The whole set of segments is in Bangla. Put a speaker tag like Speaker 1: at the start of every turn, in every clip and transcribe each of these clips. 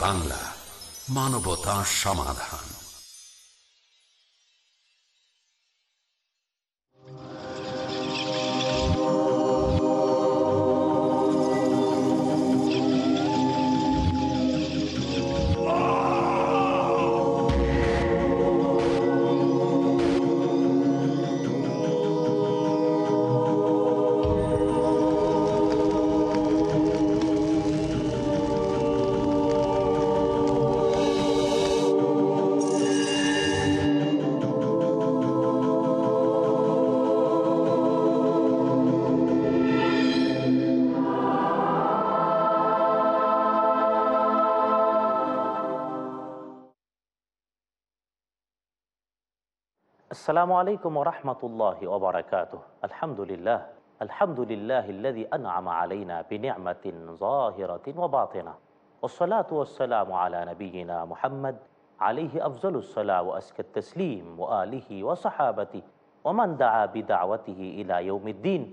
Speaker 1: বাংলা মানবতা সমাধান।
Speaker 2: আসসালামু আলাইকুম রহমতুল্লাহ ওবরাকাত আলহামদুলিল্লাহ আলহামদুলিল্লাহ الذي أنعم علينا بنعمة ظاهرة وباطنة والصلاة والسلام على نبينا محمد عليه أفضل الصلاة وأزكى التسليم وآله وصحابته ومن دعا بدعوته إلى يوم الدين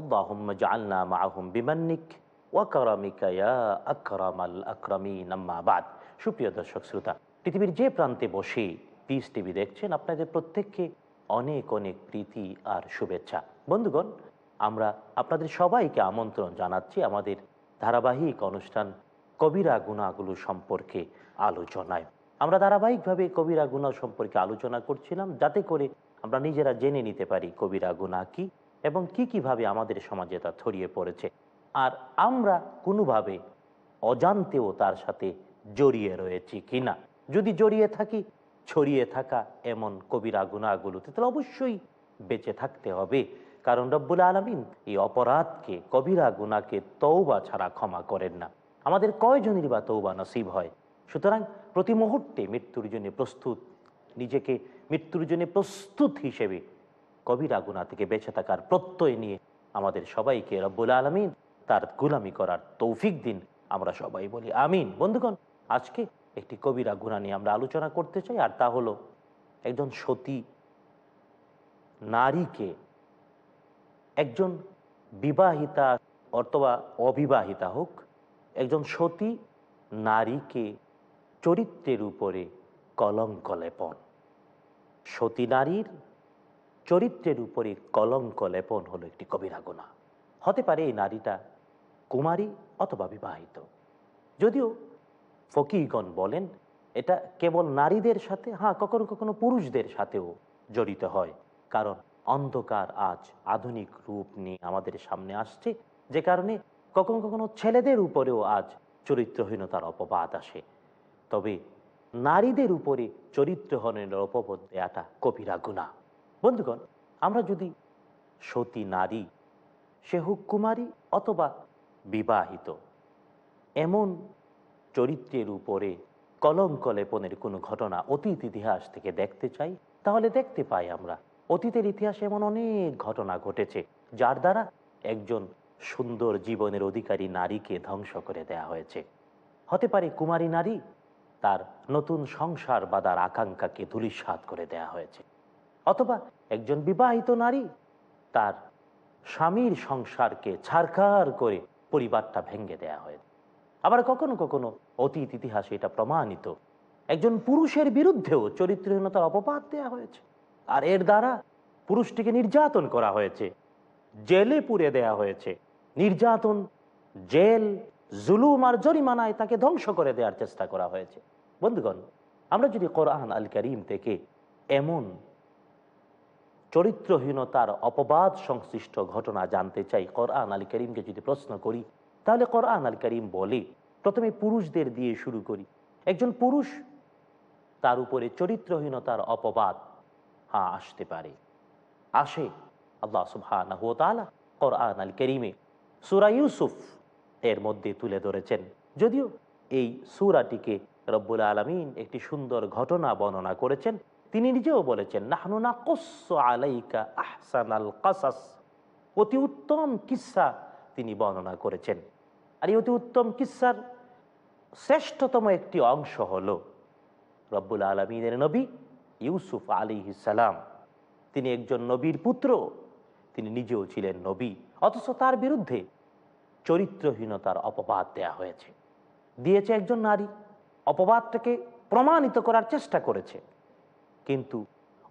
Speaker 2: اللهم اجعلنا معهم بمنك ওয়াকারামিকা ইয়া আকরামাল আকরামিন আম্মা বাদ সুপ্রিয় দর্শক শ্রোতা পৃথিবীর যে প্রান্তে বসে পিস টিভি দেখছেন আপনাদের প্রত্যেককে অনেক অনেক প্রীতি আর শুভেচ্ছা। বন্ধুগণ, আমরা আপনাদের সবাইকে আমন্ত্রণ জানাচ্ছি আমাদের ধারাবাহিক অনুষ্ঠান কবিরা গুণাগুলো সম্পর্কে আলোচনায়। আমরা ধারাবাহিকভাবে কবিরা গুণা সম্পর্কে আলোচনা করছিলাম, যাতে করে আমরা নিজেরা জেনে নিতে পারি কবিরা গুণা কি এবং কি কীভাবে আমাদের সমাজে তা ছড়িয়ে পড়েছে। আর আমরা কোনোভাবে অজান্তেও তার সাথে জড়িয়ে রয়েছি কিনা। যদি জড়িয়ে থাকি ছড়িয়ে থাকা এমন কবিরা গুণাগুলোতে তাহলে অবশ্যই বেঁচে থাকতে হবে। কারণ রব্বুল আলমিন এই অপরাধকে, কবিরা গুণাকে তৌবা ছাড়া ক্ষমা করেন না। আমাদের কয়জনের বা তৌবা নসিব হয়? সুতরাং প্রতি মুহূর্তে মৃত্যুর জন্য প্রস্তুত, নিজেকে মৃত্যুর জন্য প্রস্তুত হিসেবে কবিরা গুণা থেকে বেঁচে থাকার প্রত্যয় নিয়ে আমাদের সবাইকে রব্বুল আলমিন তার গুলামি করার তৌফিক দিন। আমরা সবাই বলি আমিন। বন্ধুগণ, আজকে একটি কবিরা গুণা নিয়ে আমরা আলোচনা করতে চাই, আর তা হলো একজন সতী নারীকে একজন বিবাহিতা অথবা অবিবাহিতা হোক, একজন সতী নারীকে চরিত্রের উপরে কলঙ্ক লেপন সতী নারীর চরিত্রের উপরে কলঙ্ক লেপন হলো একটি কবিরা গুণা। হতে পারে এই নারীটা কুমারী অথবা বিবাহিত। যদিও ফকিগণ বলেন, এটা কেবল নারীদের সাথে হ্যাঁ কখনো কখনো পুরুষদের সাথেও জড়িত হয়। কারণ অন্ধকার আজ আধুনিক রূপ নিয়ে আমাদের সামনে আসছে, যে কারণে কখনো কখনো ছেলেদের উপরেও আজ চরিত্রহীনতার অপবাদ আসে। তবে নারীদের উপরে চরিত্রহীনের অপবাদ দেয়াটা কবিরা গুণা। বন্ধুগণ, আমরা যদি সতী নারী সে হোক কুমারী অথবা বিবাহিত, এমন চরিত্রের উপরে কলঙ্ক লেপনের কোনো ঘটনা অতীত ইতিহাস থেকে দেখতে চাই, তাহলে দেখতে পাই আমরা। অতীতের ইতিহাসে এমন অনেক ঘটনা ঘটেছে, যার দ্বারা একজন সুন্দর জীবনের অধিকারী নারীকে ধ্বংস করে দেয়া হয়েছে। হতে পারে কুমারী নারী তার নতুন সংসার বাদার আকাঙ্ক্ষাকে ধুলিস্বাদ করে দেয়া হয়েছে, অথবা একজন বিবাহিত নারী তার স্বামীর সংসারকে ছারখার করে পরিবারটা ভেঙে দেয়া হয়েছে। আবার কখনো কখনো অতীত ইতিহাসে এটা প্রমাণিত। একজন পুরুষের বিরুদ্ধেও চরিত্রহীনতার অপবাদ দেয়া হয়েছে। আর এর দ্বারা পুরুষটিকে নির্যাতন করা হয়েছে, জেলে পুড়ে দেয়া হয়েছে। নির্যাতন, জেল, জুলুম আর জরিমানায় তাকে ধ্বংস করে দেওয়ার চেষ্টা করা হয়েছে। বন্ধুগণ, আমরা যদি কোরআন আল করিম থেকে এমন চরিত্রহীনতার অপবাদ সংশ্লিষ্ট ঘটনা জানতে চাই, কোরআন আলী করিমকে যদি প্রশ্ন করি তাহলে কোরআন আল করিম বলে, প্রথমে পুরুষদের দিয়ে শুরু করি। একজন পুরুষ, তার উপরে চরিত্রহীনতার অপবাদ হ্যাঁ আসতে পারে। আসে আল্লাহ সুবহানাহু ওয়া তাআলা কোরআন আল করিমে। সূরা ইউসুফ এর মধ্যে তুলে ধরেছেন। যদিও এই সূরাটিকে রব্বুল আলামিন একটি সুন্দর ঘটনা বর্ণনা করেছেন, তিনি নিজেও বলেছেন নাহনুনা কস্য আলাইকা আহসানাল কাসাস। অতি উত্তম কিসা তিনি বর্ণনা করেছেন। আর এই অতি উত্তম কিসার শ্রেষ্ঠতম একটি অংশ হল রব্বুল আলমিনের নবী ইউসুফ আলী সালাম। তিনি একজন নবীর পুত্র, তিনি নিজেও ছিলেন নবী, অথচ তার বিরুদ্ধে চরিত্রহীনতার অপবাদ দেয়া হয়েছে। দিয়েছে একজন নারী, অপবাদটাকে প্রমাণিত করার চেষ্টা করেছে। কিন্তু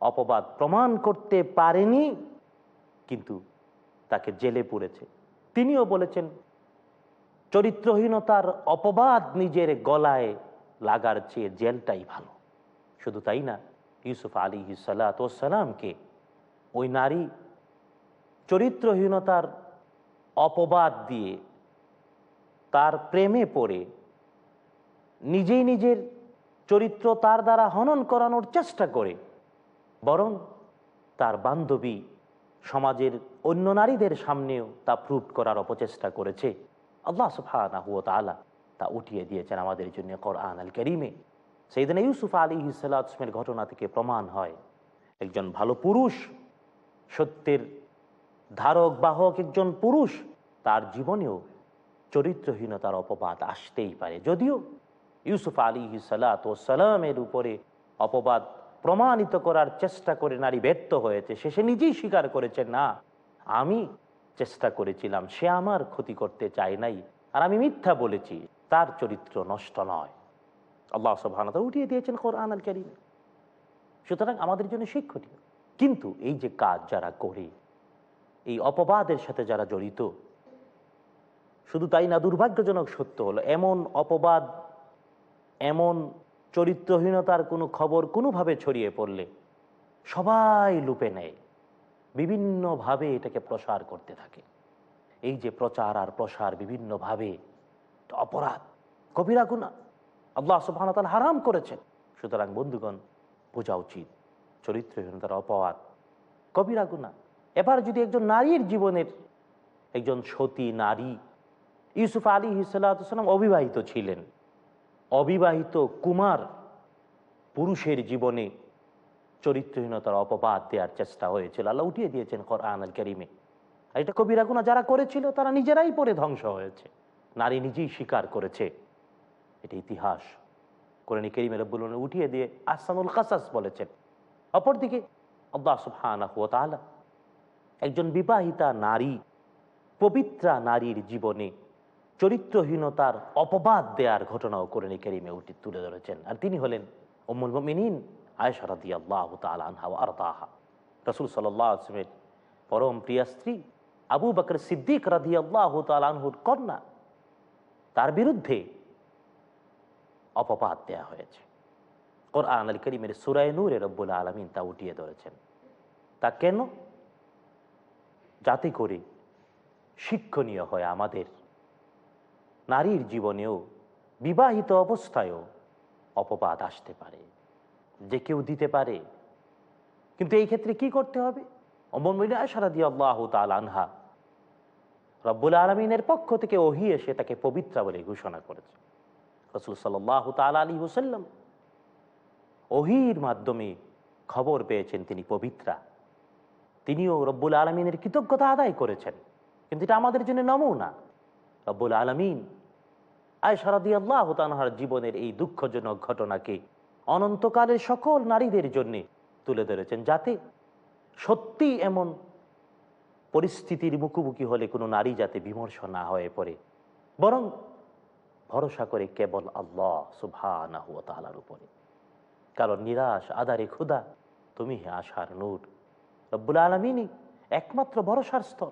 Speaker 2: অপবাদ প্রমাণ করতে পারেনি, কিন্তু তাকে জেলে পড়েছে তিনিও বলেছেন চরিত্রহীনতার অপবাদ নিজের গলায় লাগার চেয়ে জেলটাই ভালো। শুধু তাই না, ইউসুফ আলী সালাতামকে ওই নারী চরিত্রহীনতার অপবাদ দিয়ে তার প্রেমে পড়ে নিজেই নিজের চরিত্র তার দ্বারা হনন করানোর চেষ্টা করে, বরং তার বান্ধবী সমাজের অন্য নারীদের সামনেও তা প্রুভ করার অপচেষ্টা করেছে। আল্লাহ সুফানা তালা তা উঠিয়ে দিয়েছেন আমাদের জন্য কোরআন আল করিমে। সেই দিনে ইউসুফ আলী ইসালামের ঘটনা থেকে প্রমাণ হয়, একজন ভালো পুরুষ, সত্যের ধারক, বাহক একজন পুরুষ, তার জীবনেও চরিত্রহীনতার অপবাদ আসতেই পারে। যদিও ইউসুফ আলী সালাতামের উপরে অপবাদ প্রমাণিত করার চেষ্টা করে নারী ব্যর্থ হয়েছে শেষে নিজেই স্বীকার করেছে, না, আমি চেষ্টা করেছিলাম, সে আমার ক্ষতি করতে চায় নাই, আর আমি মিথ্যা বলেছি, তার চরিত্র নষ্ট নয়। আল্লাহ সবহানত উঠিয়ে দিয়েছেন কোরআন আল করিম। সুতরাং আমাদের জন্য শিক্ষণীয়। কিন্তু এই যে কাজ যারা করে, এই অপবাদের সাথে যারা জড়িত, শুধু তাই না, দুর্ভাগ্যজনক সত্য হলো, এমন অপবাদ, এমন চরিত্রহীনতার কোনো খবর কোনোভাবে ছড়িয়ে পড়লে সবাই লুপে নেয়। বিভিন্নভাবে এটাকে প্রসার করতে থাকে। এই যে প্রচার আর প্রসার বিভিন্নভাবে অপরাধ কবিরা গুণা আল্লাহ সুবাহতাল হারাম করেছেন। সুতরাং বন্ধুগণ, বোঝা উচিত চরিত্রহীনতার অপবাদ কবিরা গুণা এবার যদি একজন নারীর জীবনের একজন সতী নারী ইউসুফ আলী হিসালাম অবিবাহিত ছিলেন, অবিবাহিত কুমার পুরুষের জীবনে চরিত্রহীনতার অপবাদ দেওয়ার চেষ্টা হয়েছিল। আল্লাহ উঠিয়ে দিয়েছেন কোরআন আল করিমে। আর এটা কবিরা গুণা যারা করেছিল, তারা নিজেরাই পরে ধ্বংস হয়েছে। নারী নিজেই স্বীকার করেছে। এটা ইতিহাস। কোরআন করিমে রব্বুল উঠিয়ে দিয়ে আসানুল কাসাস বলেছেন। অপরদিকে একজন বিবাহিতা নারী, পবিত্রা নারীর জীবনে চরিত্রহীনতার অপবাদ দেওয়ার ঘটনাও কোরআন করিমে উঠে তুলে ধরেছেন। আর তিনি হলেন উম্মুল মুমিনিন। আয়েশা রাদিয়াল্লাহু তাআলা আনহা ওয়া আরদাহা। রাসূল আলাইহি পরম প্রিয়া স্ত্রী আবু বকর সিদ্দিক রাদিয়াল্লাহু তাআলা আনহুর কন্যা, তার বিরুদ্ধে অপবাদ দেয়া হয়েছে। কোরআন আল করিমের সুরায় নূরে রব্বুল আলমিন তা উঠিয়ে ধরেছেন। তা কেন? যাতে করে শিক্ষণীয় হয় আমাদের নারীর জীবনেও বিবাহিত অবস্থায়ও অপবাদ আসতে পারে। যে কেউ দিতে পারে। কিন্তু এই ক্ষেত্রে কি করতে হবে? অমরাদি আল্লাহ আনহা রব্বুল আলমিনের পক্ষ থেকে ওহি এসে তাকে পবিত্রা বলে ঘোষণা করেছে। রসুল সাল্লাহ তাল আলী হুসাল্লাম ওহির মাধ্যমে খবর পেয়েছেন তিনি পবিত্রা। তিনিও রব্বুল আলমিনের কৃতজ্ঞতা আদায় করেছেন। কিন্তু এটা আমাদের জন্য নমুনা। রব্বুল আলমিন আয় সারাদি আল্লাহ তানহার জীবনের এই দুঃখজনক ঘটনাকে অনন্তকালের সকল নারীদের জন্যে তুলে ধরেছেন যাতে সত্যি এমন পরিস্থিতির মুখোমুখি হলে কোনো নারী যাতে বিমর্ষ না হয়ে পড়ে। বরং ভরসা করে কেবল আল্লাহ সুভানাহু তালার উপরে। কারণ নিরাশ, আদারে ক্ষুদা তুমি হে আশার নূর রব্বুল আলমিনই একমাত্র ভরসার স্থল।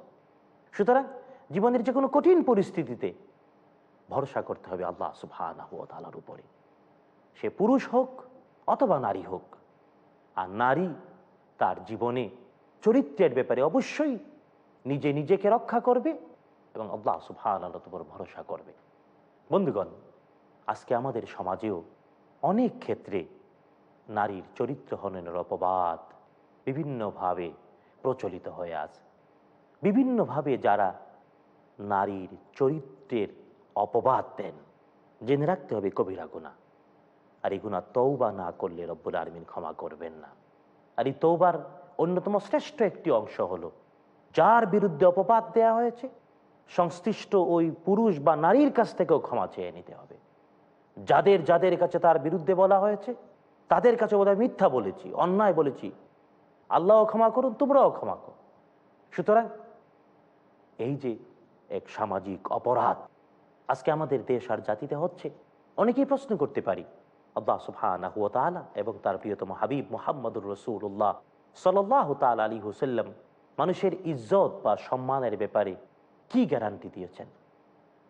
Speaker 2: সুতরাং জীবনের যে কোনো কঠিন পরিস্থিতিতে ভরসা করতে হবে আল্লাহ সুবহানাহু ওয়া তাআলার উপরে। সে পুরুষ হোক অথবা নারী হোক। আর নারী তার জীবনে, চরিত্রের ব্যাপারে অবশ্যই নিজে নিজেকে রক্ষা করবে এবং আল্লাহ সুবহানাহুর উপর ভরসা করবে। বন্ধুগণ, আজকে আমাদের সমাজেও অনেক ক্ষেত্রে নারীর চরিত্র হননের অপবাদ বিভিন্নভাবে প্রচলিত হয়ে আছে। বিভিন্নভাবে যারা নারীর চরিত্রের অপবাদ দেন, জেনে রাখতে হবে কবিরা গুণা আর এই গুণা তৌবা না করলে রব্বুল আলমিন ক্ষমা করবেন না। আর এই তৌবার অন্যতম শ্রেষ্ঠ একটি অংশ হলো, যার বিরুদ্ধে অপবাদ দেয়া হয়েছে, সংশ্লিষ্ট ওই পুরুষ বা নারীর কাছ থেকেও ক্ষমা চেয়ে নিতে হবে। যাদের যাদের কাছে তার বিরুদ্ধে বলা হয়েছে, তাদের কাছে বোধহয় মিথ্যা বলেছি, অন্যায় বলেছি। আল্লাহও ক্ষমা করুন, তোমরাও ক্ষমা করো। সুতরাং এই যে এক সামাজিক অপরাধ, আজকে আমাদের দেশ আর জাতিতে হচ্ছে, অনেকেই প্রশ্ন করতে পারি আল্লাহ সুবহানাহু ওয়া তাআলা এবং তার প্রিয়তম হাবিব মোহাম্মদুর রসুল্লাহ সাল্লাহ তাল আলী হুসাল্লাম মানুষের ইজ্জত বা সম্মানের ব্যাপারে কি গ্যারান্টি দিয়েছেন?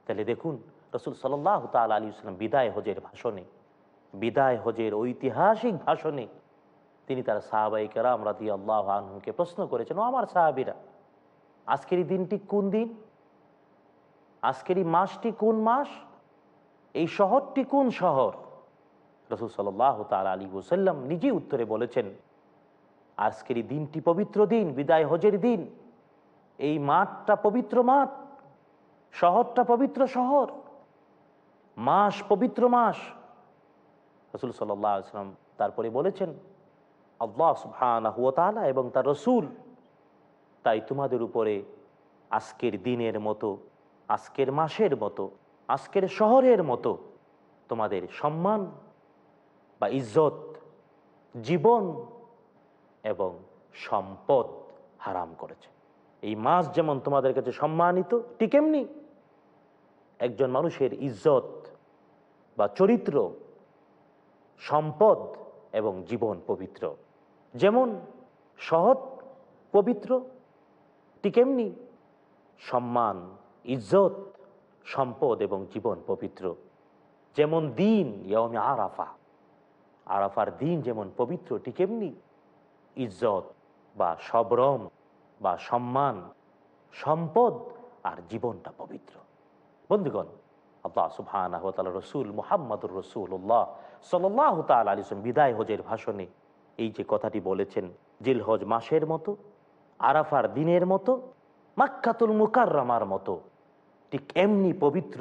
Speaker 2: তাহলে দেখুন, রসুল সাল্লাহ তাল আলী হুসলাম বিদায় হজের ভাষণে, বিদায় হজের ঐতিহাসিক ভাষণে তিনি তার সাহাবাই কেরাম রাদি আল্লাহ আনহুকে প্রশ্ন করেছেন, ও আমার সাহাবিরা, আজকের এই দিনটি কোন দিন? আজকের এই মাসটি কোন মাস? এই শহরটি কোন শহর? রসুল সাল্লাহ তাল আলী ওসাল্লাম নিজেই উত্তরে বলেছেন, আজকের এই দিনটি পবিত্র দিন, বিদায় হজের দিন। এই মাঠটা পবিত্র মাঠ, শহরটা পবিত্র শহর। মাস পবিত্র মাস। রসুল সাল্লাম তারপরে বলেছেন, আল্লাহ তাআলা এবং তার রসুল, তাই তোমাদের উপরে আজকের দিনের মতো, আজকের মাসের মতো, আজকের শহরের মতো তোমাদের সম্মান বা ইজ্জত, জীবন এবং সম্পদ হারাম করেছে। এই মাস যেমন তোমাদের কাছে সম্মানিত, ঠিক এমনি একজন মানুষের ইজ্জত বা চরিত্র, সম্পদ এবং জীবন পবিত্র। যেমন শহর পবিত্র, ঠিক এমনি সম্মান, ইজ্জত, সম্পদ এবং জীবন পবিত্র। যেমন দিন ইয়মে আরাফা আরাফার দিন যেমন পবিত্র, ঠিক এমনি ইজ্জত বা সবরম বা সম্মান, সম্পদ আর জীবনটা পবিত্র। বন্ধুগণ, আল্লাহ সুবহান রসুল মোহাম্মদুর রসুল্লাহ সাল্লাহ তাল আলিসম বিদায় হজের ভাষণে এই যে কথাটি বলেছেন জিল হজ মাসের মতো, আরাফার দিনের মতো, মাক্কাতুল মুকাররামার মতো, ঠিক এমনি পবিত্র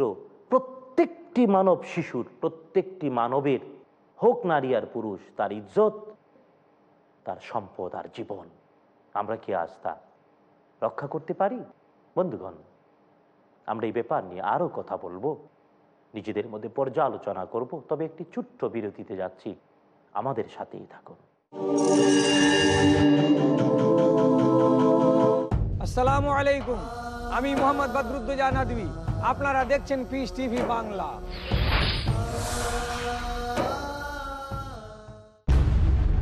Speaker 2: প্রত্যেকটি মানব শিশুর, প্রত্যেকটি মানবের হোক নারী আর পুরুষ, তার ইজ্জত, তার সম্পদ আর জীবন, আমরা কি আজ তা রক্ষা করতে পারি? বন্ধুগণ, আমরা এই ব্যাপার নিয়ে আরও কথা বলব, নিজেদের মধ্যে পর্যালোচনা করব, তবে একটি ছোট্ট বিরতিতে যাচ্ছি। আমাদের সাথেই থাকুন।
Speaker 3: আসসালামু আলাইকুম, আমি মোহাম্মদ বদরুদ্দোজা আপনারা দেখছেন পিস টিভি বাংলা।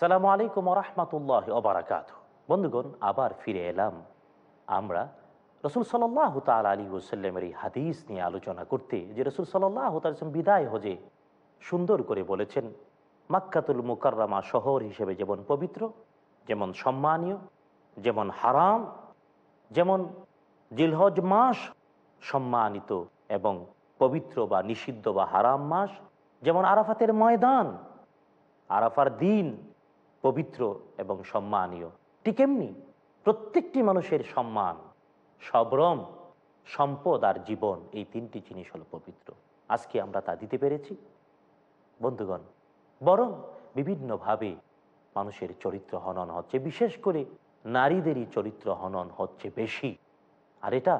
Speaker 2: আসসালামু আলাইকুম রহমতুল্লাহ ওবরাকাত বন্ধুগণ, আবার ফিরে এলাম। আমরা রসুল সাল্লাহ তাল আলী ওসাল্লামের এই হাদিস নিয়ে আলোচনা করতে, যে রসুল সাল্লাহ তালম বিদায় হজে সুন্দর করে বলেছেন, মাক্কাতুল মুকাররামা শহর হিসেবে যেমন পবিত্র, যেমন সম্মানীয়, যেমন হারাম, যেমন জিলহজ মাস সম্মানিত এবং পবিত্র বা নিষিদ্ধ বা হারাম মাস, যেমন আরাফাতের ময়দান, আরাফার দিন পবিত্র এবং সম্মানীয়। ঠিক এমনি প্রত্যেকটি মানুষের সম্মান, সবরম, সম্পদ আর জীবন এই তিনটি জিনিস হলো পবিত্র। আজকে আমরা তা দিতে পেরেছি। বন্ধুগণ, বরং বিভিন্নভাবে মানুষের চরিত্র হনন হচ্ছে, বিশেষ করে নারীদেরই চরিত্র হনন হচ্ছে বেশি। আর এটা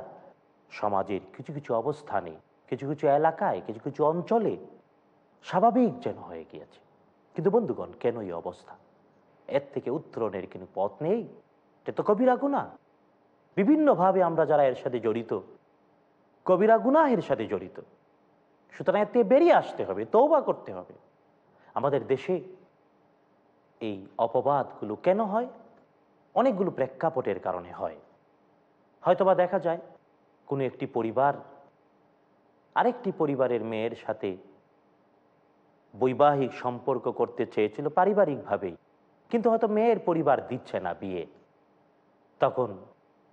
Speaker 2: সমাজের কিছু কিছু অবস্থানে, কিছু কিছু এলাকায়, কিছু কিছু অঞ্চলে স্বাভাবিক যেন হয়ে গিয়েছে। কিন্তু বন্ধুগণ, কেন এই অবস্থা? এর থেকে উত্তরণের কিন্তু পথ নেই। এটা তো কবিরা গুণা বিভিন্নভাবে আমরা যারা এর সাথে জড়িত, কবিরা গুনাহের সাথে জড়িত, সুতরাং থেকে বেরিয়ে আসতে হবে তৌবা করতে হবে। আমাদের দেশে এই অপবাদগুলো কেন হয়? অনেকগুলো প্রেক্ষাপটের কারণে হয়। হয়তোবা দেখা যায়, কোনো একটি পরিবার আরেকটি পরিবারের মেয়ের সাথে বৈবাহিক সম্পর্ক করতে চেয়েছিল পারিবারিকভাবেই। কিন্তু হয়তো মেয়ের পরিবার দিচ্ছে না বিয়ে। তখন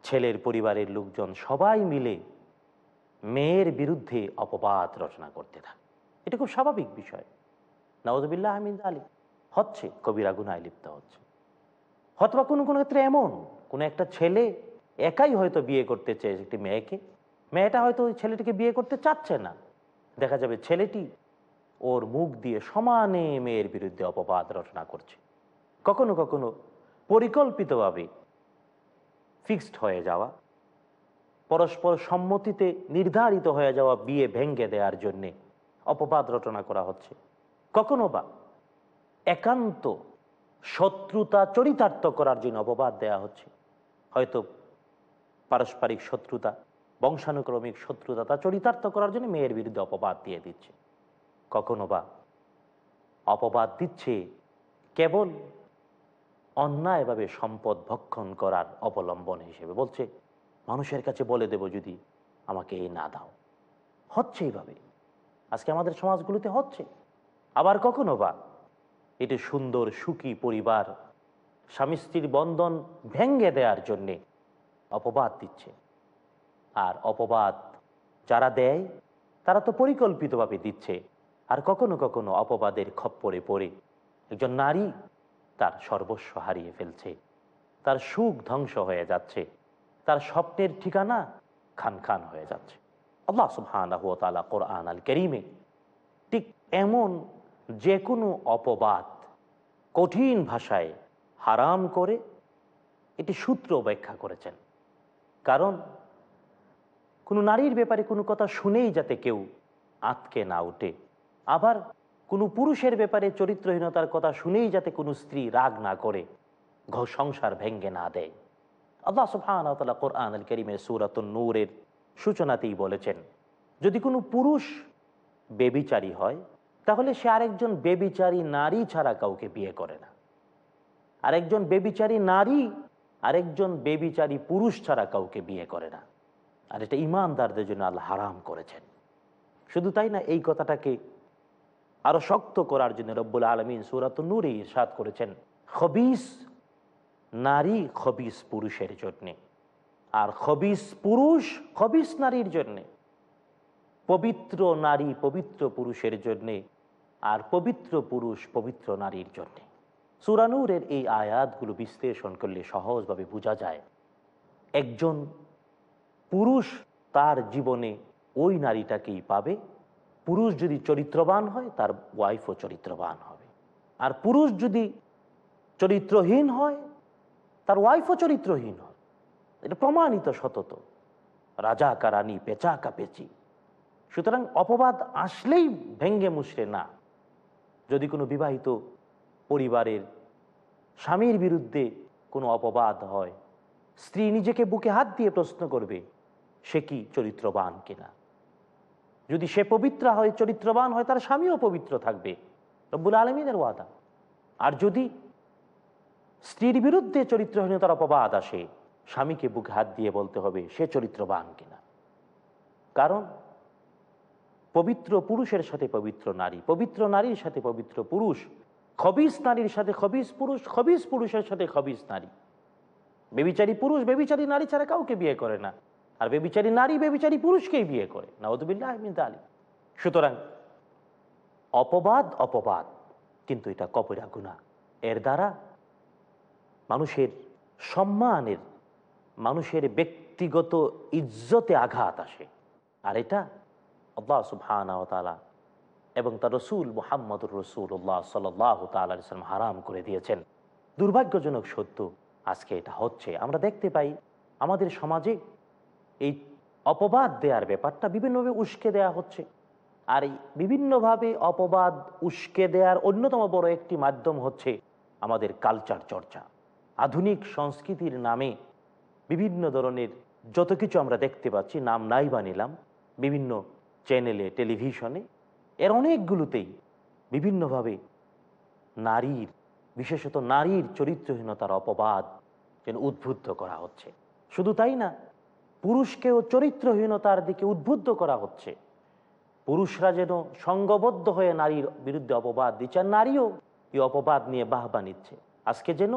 Speaker 2: ছেলের পরিবারের লোকজন সবাই মিলে মেয়ের বিরুদ্ধে অপবাদ রচনা করতে থাকে। এটা খুব স্বাভাবিক বিষয়। নওয়াজবিল্লাহ আহমিদ আলী হচ্ছে, কবিরা গুনায় লিপ্ত হচ্ছে। হয়তোবা কোনো কোনো ক্ষেত্রে এমন, কোনো একটা ছেলে একাই হয়তো বিয়ে করতে চেয়েছে একটি মেয়েকে। মেয়েটা হয়তো ওই ছেলেটিকে বিয়ে করতে চাচ্ছে না। দেখা যাবে ছেলেটি ওর মুখ দিয়ে সমানে মেয়ের বিরুদ্ধে অপবাদ রচনা করছে। কখনো কখনো পরিকল্পিতভাবে ফিক্সড হয়ে যাওয়া, পরস্পর সম্মতিতে নির্ধারিত হয়ে যাওয়া বিয়ে ভেঙ্গে দেওয়ার জন্যে অপবাদ রচনা করা হচ্ছে। কখনো বা একান্ত শত্রুতা চরিতার্থ করার জন্য অপবাদ দেয়া হচ্ছে। হয়তো পারস্পরিক শত্রুতা, বংশানুক্রমিক শত্রুতা তা চরিতার্থ করার জন্য মেয়ের বিরুদ্ধে অপবাদ দিয়ে দিচ্ছে। কখনো বা অপবাদ দিচ্ছে কেবল অন্যায়ভাবে সম্পদ ভক্ষণ করার অবলম্বন হিসেবে বলছে, মানুষের কাছে বলে দেব যদি আমাকে এই না দাও। হচ্ছে এইভাবে। আজকে আমাদের সমাজগুলোতে হচ্ছে। আবার কখনো বা এটি সুন্দর, সুখী পরিবার স্বামী স্ত্রীর বন্ধন ভেঙ্গে দেওয়ার জন্যে অপবাদ দিচ্ছে। আর অপবাদ যারা দেয়, তারা তো পরিকল্পিতভাবে দিচ্ছে। আর কখনো কখনো অপবাদের খপ্পরে পড়ে একজন নারী তার সর্বস্ব হারিয়ে ফেলছে। তার সুখ ধ্বংস হয়ে যাচ্ছে। তার স্বপ্নের ঠিকানা খান খান হয়ে যাচ্ছে। আল্লাহ তাআলা কোরআন আল করিমে ঠিক এমন যে কোনো অপবাদ কঠিন ভাষায় হারাম করে এটি সূত্র ব্যাখ্যা করেছেন। কারণ কোনো নারীর ব্যাপারে কোনো কথা শুনেই যাতে কেউ আঁতকে না ওঠে আবার কোনো পুরুষের ব্যাপারে চরিত্রহীনতার কথা শুনেই যাতে কোনো স্ত্রী রাগ না করে ঘ সংসার ভেঙ্গে না দেয়। আল্লাহ সুবহান কোরআন আল করিমের সুরাত নূরের সূচনাতেই বলেছেন, যদি কোনো পুরুষ বেবিচারী হয়, তাহলে সে আরেকজন বেবিচারী নারী ছাড়া কাউকে বিয়ে করে না। আরেকজন বেবিচারী নারী, আরেকজন বেবিচারী পুরুষ ছাড়া কাউকে বিয়ে করে না। আর এটা ইমানদারদের জন্য আল্লাহ হারাম করেছেন। শুধু তাই না, এই কথাটাকে আরও শক্ত করার জন্য রব্বুল আলমিন সুরাত নূরে ইরশাদ করেছেন। খবিস, নারী খবিস পুরুষের জন্যে। আর খবিস পুরুষ, খবিস নারীর জন্যে। পবিত্র নারী পবিত্র পুরুষের জন্যে আর পবিত্র পুরুষ পবিত্র নারীর জন্যে। সুরানুরের এই আয়াতগুলো বিশ্লেষণ করলে সহজভাবে বোঝা যায়, একজন পুরুষ তার জীবনে ওই নারীটাকেই পাবে পুরুষ যদি চরিত্রবান হয়, তার ওয়াইফও চরিত্রবান হবে। আর পুরুষ যদি চরিত্রহীন হয়, তার ওয়াইফও চরিত্রহীন হয় এটা প্রমাণিত সতত। রাজা কারানি পেঁচা কাপেচি সুতরাং অপবাদ আসলেই ভেঙ্গে মুশড়ে না। যদি কোনো বিবাহিত পরিবারের স্বামীর বিরুদ্ধে কোনো অপবাদ হয়, স্ত্রী নিজেকে বুকে হাত দিয়ে প্রশ্ন করবে, সে কি চরিত্রবান কিনা? যদি সে পবিত্র হয়, চরিত্রবান হয়, তার স্বামীও পবিত্র থাকবে। রব্বুল আলমিনের ওয়াদা। আর যদি স্ত্রীর বিরুদ্ধে চরিত্রহীনতার অপবাদ আসে, স্বামীকে বুকে হাত দিয়ে বলতে হবে, সে চরিত্রবান কিনা? কারণ পবিত্র পুরুষের সাথে পবিত্র নারী, পবিত্র নারীর সাথে পবিত্র পুরুষ, খবিস নারীর সাথে খবিস পুরুষ, খবিস পুরুষের সাথে খবিস নারী। বেবিচারী পুরুষ, বেবিচারী নারী ছাড়া কাউকে বিয়ে করে না। আর বেবিচারী নারী, বেবিচারী পুরুষকেই বিয়ে করে। নাউদুবিল্লাহ আহমিদ আলী সুতরাং অপবাদ অপবাদ, কিন্তু এটা কপরা গুণা এর দ্বারা মানুষের সম্মানের, মানুষের ব্যক্তিগত ইজ্জতে আঘাত আসে। আর এটা আল্লাহ এবং তার রসুল মোহাম্মদুর রসুল্লাহ সাল্লাহ তাল্লাম হারাম করে দিয়েছেন। দুর্ভাগ্যজনক সত্য, আজকে এটা হচ্ছে। আমরা দেখতে পাই, আমাদের সমাজে এই অপবাদ দেওয়ার ব্যাপারটা বিভিন্নভাবে উস্কে দেয়া হচ্ছে। আর এই বিভিন্নভাবে অপবাদ উস্কে দেওয়ার অন্যতম বড় একটি মাধ্যম হচ্ছে আমাদের কালচার চর্চা। আধুনিক সংস্কৃতির নামে বিভিন্ন ধরনের যত কিছু আমরা দেখতে পাচ্ছি, নাম নাই বা নিলাম, বিভিন্ন চ্যানেলে টেলিভিশনে এর অনেকগুলোতেই বিভিন্নভাবে নারীর, বিশেষত নারীর চরিত্রহীনতার অপবাদ যেন উদ্বুদ্ধ করা হচ্ছে। শুধু তাই না পুরুষকেও চরিত্রহীনতার দিকে উদ্বুদ্ধ করা হচ্ছে। পুরুষরা যেন সঙ্গবদ্ধ হয়ে নারীর বিরুদ্ধে অপবাদ দিচ্ছে, আর নারীও এই অপবাদ নিয়ে বাহবা নিচ্ছে। আজকে যেন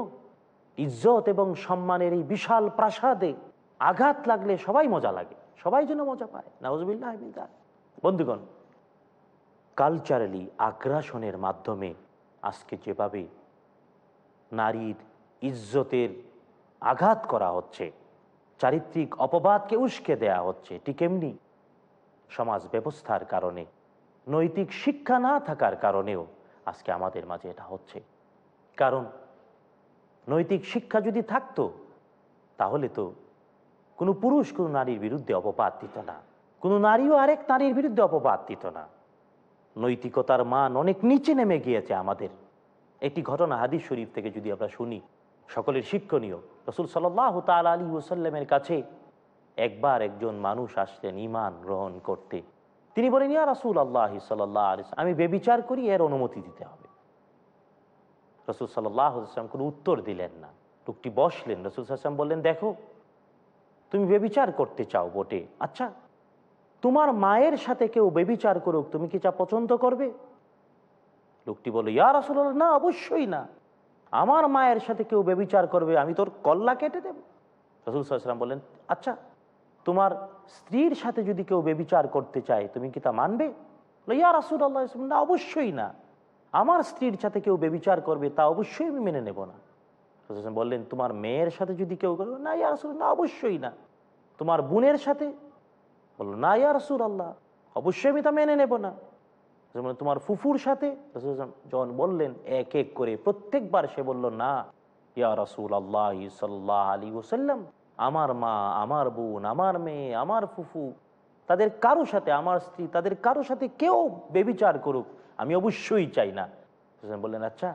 Speaker 2: ইজ্জত এবং সম্মানের এই বিশাল প্রাসাদে আঘাত লাগলে সবাই মজা লাগে। সবাই যেন মজা পায়। নাউজবিল্লাহ বন্ধুগণ, কালচারালি আগ্রাসনের মাধ্যমে আজকে যেভাবে নারীর ইজ্জতের আঘাত করা হচ্ছে চারিত্রিক অপবাদকে উস্কে দেয়া হচ্ছে, ঠিক এমনি। সমাজ ব্যবস্থার কারণে, নৈতিক শিক্ষা না থাকার কারণেও আজকে আমাদের মাঝে এটা হচ্ছে। কারণ, নৈতিক শিক্ষা যদি থাকতো, তাহলে তো কোনো পুরুষ কোনো নারীর বিরুদ্ধে অপবাদ দিত না। কোনো নারীও আরেক নারীর বিরুদ্ধে অপবাদ দিত না। নৈতিকতার মান অনেক নিচে নেমে গিয়েছে আমাদের। একটি ঘটনা হাদিস শরীফ থেকে যদি আমরা শুনি সকলের শিক্ষণীয়। রসুল সাল্লাহ তাল আলী ওসাল্লামের কাছে একবার একজন মানুষ আসলেন ইমান গ্রহণ করতে। তিনি বলেন, ইয়া রসুল আল্লাহ সাল্লাহ আলি আমি বেবিচার করি, এর অনুমতি দিতে হবে। রসুল সাল্লাম কোনো উত্তর দিলেন না। লোকটি বসলেন, রসুল সাল্লাম বললেন, দেখো, তুমি বেবিচার করতে চাও বটে। আচ্ছা তোমার মায়ের সাথে কেউ বেবিচার করুক, তুমি কি চা পছন্দ করবে? লোকটি বলে ইয়া রাসুল্লাহ না, অবশ্যই না। আমার মায়ের সাথে কেউ বেবিচার করবে, আমি তোর কল্লা কেটে দেব। রসুল সাল্লাম বললেন আচ্ছা তোমার স্ত্রীর সাথে যদি কেউ বেবিচার করতে চায়, তুমি কি তা মানবে? ইয়া রাসুল আল্লাহ না, অবশ্যই না। আমার স্ত্রীর সাথে কেউ বেবিচার করবে, তা অবশ্যই আমি মেনে নেব না। রসুল বললেন, তোমার মেয়ের সাথে যদি কেউ করবে? না, ইয়া রাসুল না, অবশ্যই না। তোমার বোনের সাথে? বলল, না, ইয়া রসুল আল্লাহ অবশ্যই আমি তা মেনে নেব না। যেমন তোমার ফুফুর সাথে যখন বললেন এক এক করে প্রত্যেকবার সে বলল, না, ইয়া রসুল আল্লাহ আলী ওসাল্লাম আমার মা, আমার বোন, আমার মেয়ে, আমার ফুফু, তাদের কারও সাথে, আমার স্ত্রী, তাদের কারও সাথে কেউ বেবিচার করুক, আমি অবশ্যই চাই না। বললেন আচ্ছা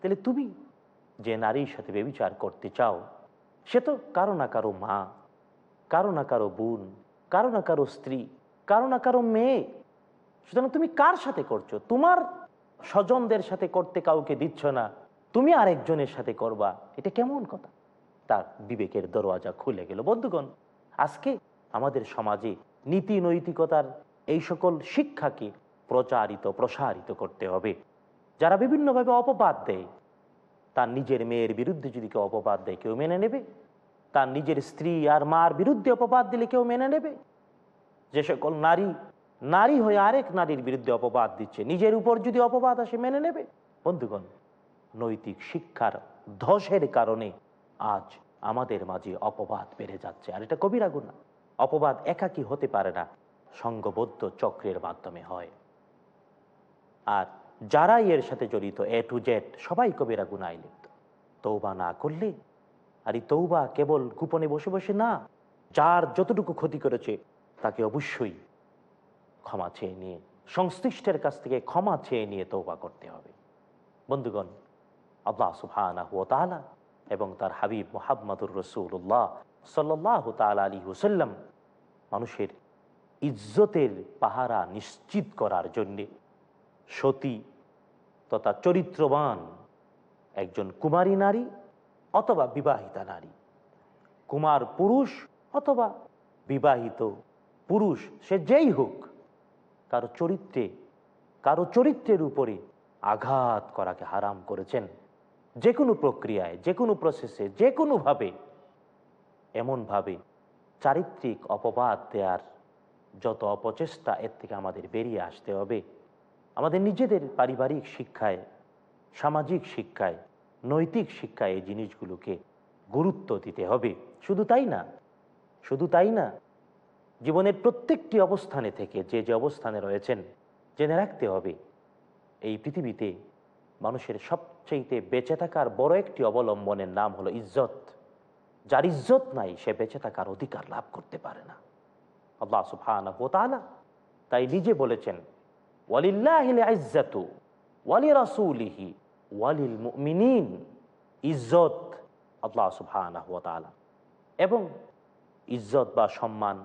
Speaker 2: তাহলে তুমি যে নারীর সাথে বেবিচার করতে চাও, সে তো কারও না কারও মা, কারও না কারও বোন, কারও না কারও স্ত্রী, কারও না কারও মেয়ে সুতরাং তুমি কার সাথে করছ? তোমার স্বজনদের সাথে করতে কাউকে দিচ্ছ না। তুমি আরেকজনের সাথে করবা। এটা কেমন কথা? তার বিবেকের দরওয়াজা খুলে গেল। বন্ধুগণ, আজকে আমাদের সমাজে নীতি নৈতিকতার এই সকল শিক্ষাকে প্রচারিত, প্রসারিত করতে হবে। যারা বিভিন্নভাবে অপবাদ দেয়, তার নিজের মেয়ের বিরুদ্ধে যদি কেউ অপবাদ দেয়, কেউ মেনে নেবে? তার নিজের স্ত্রী আর মার বিরুদ্ধে অপবাদ দিলে কেউ মেনে নেবে? যে সকল নারী নারী হয়ে আরেক নারীর বিরুদ্ধে অপবাদ দিচ্ছে। নিজের উপর যদি অপবাদ আসে, মেনে নেবে? বন্ধুগণ, নৈতিক শিক্ষার ধসের কারণে আজ আমাদের মাঝে অপবাদ বেড়ে যাচ্ছে। আর এটা কবিরা গুণা অপবাদ একাকি হতে পারে না, সঙ্গবদ্ধ চক্রের মাধ্যমে হয়। আর যারাই এর সাথে জড়িত এ টু জেড সবাই কবিরা গুনায় লিপ্ত। তৌবা না করলে, আর এই তৌবা কেবল গোপনে বসে বসে না, যার যতটুকু ক্ষতি করেছে, তাকে অবশ্যই ক্ষমা চেয়ে নিয়ে, সংশ্লিষ্টের কাছ থেকে ক্ষমা চেয়ে নিয়ে তৌবা করতে হবে। বন্ধুগণ, আল্লাহ সুফানাহ এবং তার হাবিব মোহাম্মদুর রসুল্লাহ সাল্লাহ তাল আলী হুসাল্লাম মানুষের ইজ্জতের পাহারা নিশ্চিত করার জন্যে সতী তথা চরিত্রবান একজন কুমারী নারী অথবা বিবাহিতা নারী। কুমার পুরুষ অথবা বিবাহিত পুরুষ, সে যেই হোক কারও চরিত্রে, কারও চরিত্রের উপরে আঘাত করাকে হারাম করেছেন। যে কোনো প্রক্রিয়ায় যে কোনো প্রসেসে যে কোনোভাবে এমনভাবে চারিত্রিক অপবাদ দেওয়ার যত অপচেষ্টা এর থেকে আমাদের বেরিয়ে আসতে হবে। আমাদের নিজেদের পারিবারিক শিক্ষায়, সামাজিক শিক্ষায়, নৈতিক শিক্ষায় এই জিনিসগুলোকে গুরুত্ব দিতে হবে। শুধু তাই না, শুধু তাই না জীবনের প্রত্যেকটি অবস্থানে থেকে যে যে অবস্থানে রয়েছেন, জেনে রাখতে হবে, এই পৃথিবীতে মানুষের সবচেয়েতে বেঁচে থাকার বড় একটি অবলম্বনের নাম হলো ইজ্জত। যার ইজ্জত নাই, সে বেঁচে থাকার অধিকার লাভ করতে পারে না। আল্লাহ সুবহানাহু ওয়া তাই নিজে বলেছেন ওয়ালি ওয়ালিল ইজ্জত আল্লাহ সুবহানাহু ওয়া এবং ইজ্জত বা সম্মান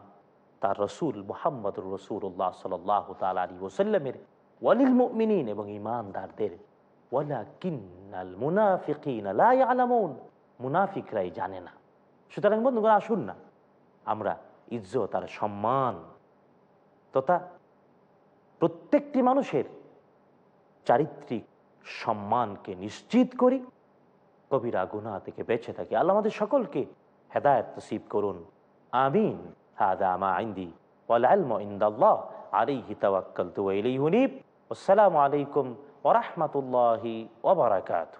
Speaker 2: তার রসুল মোহাম্মদুর রসুল্লাহ সাল্লাহ তাল আলী ওসাল্লামের ওয়ালিল মুমিনিন এবং ইমানদারদের। মুনাফিকরাই জানে না। সুতরাং বন্ধুগণ, আসুন না। আমরা ইজ্জত আর সম্মান তথা প্রত্যেকটি মানুষের চারিত্রিক সম্মানকে নিশ্চিত করি, কবিরা গুনা থেকে বেঁচে থাকি। আল্লাহ আমাদের সকলকে হেদায়ত নসিব করুন। আমিন। هذا ما عندي. والعلم عند الله. عليه توكلت وإليه نيب والسلام عليكم ورحمة الله وبركاته.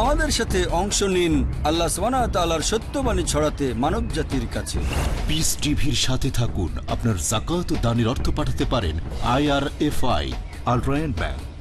Speaker 4: আমাদের সাথে অংশ নিন আল্লাহ সালার সত্যবাণী ছড়াতে মানব জাতির কাছে
Speaker 5: পিস টিভির সাথে থাকুন। আপনার জাকাত দানের অর্থ পাঠাতে পারেন আইআরএফআই আলট্রায়ন ব্যাংক।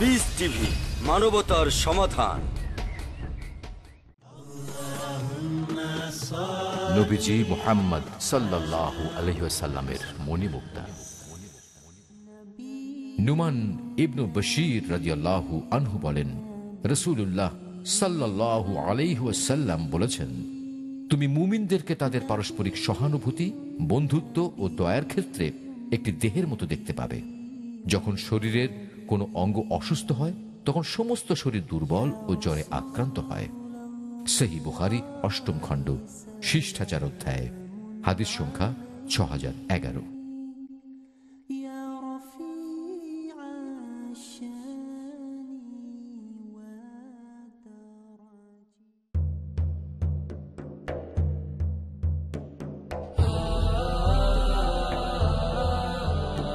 Speaker 4: peace TV, মানবতার সমাধান।
Speaker 6: মোহাম্মদ নুমান ইবনু বশির আনহু বলেন বলেছেন, তুমি মুমিনদেরকে তাদের পারস্পরিক সহানুভূতি, বন্ধুত্ব ও দয়ার ক্ষেত্রে একটি দেহের মতো দেখতে পাবে। যখন শরীরের কোনো অঙ্গ অসুস্থ হয়, তখন সমস্ত শরীর দুর্বল ও জ্বরে আক্রান্ত হয়। সেহি বুহারি অষ্টম খণ্ড, শিষ্টাচার অধ্যায়, হাদিস সংখ্যা ছ হাজার এগারো।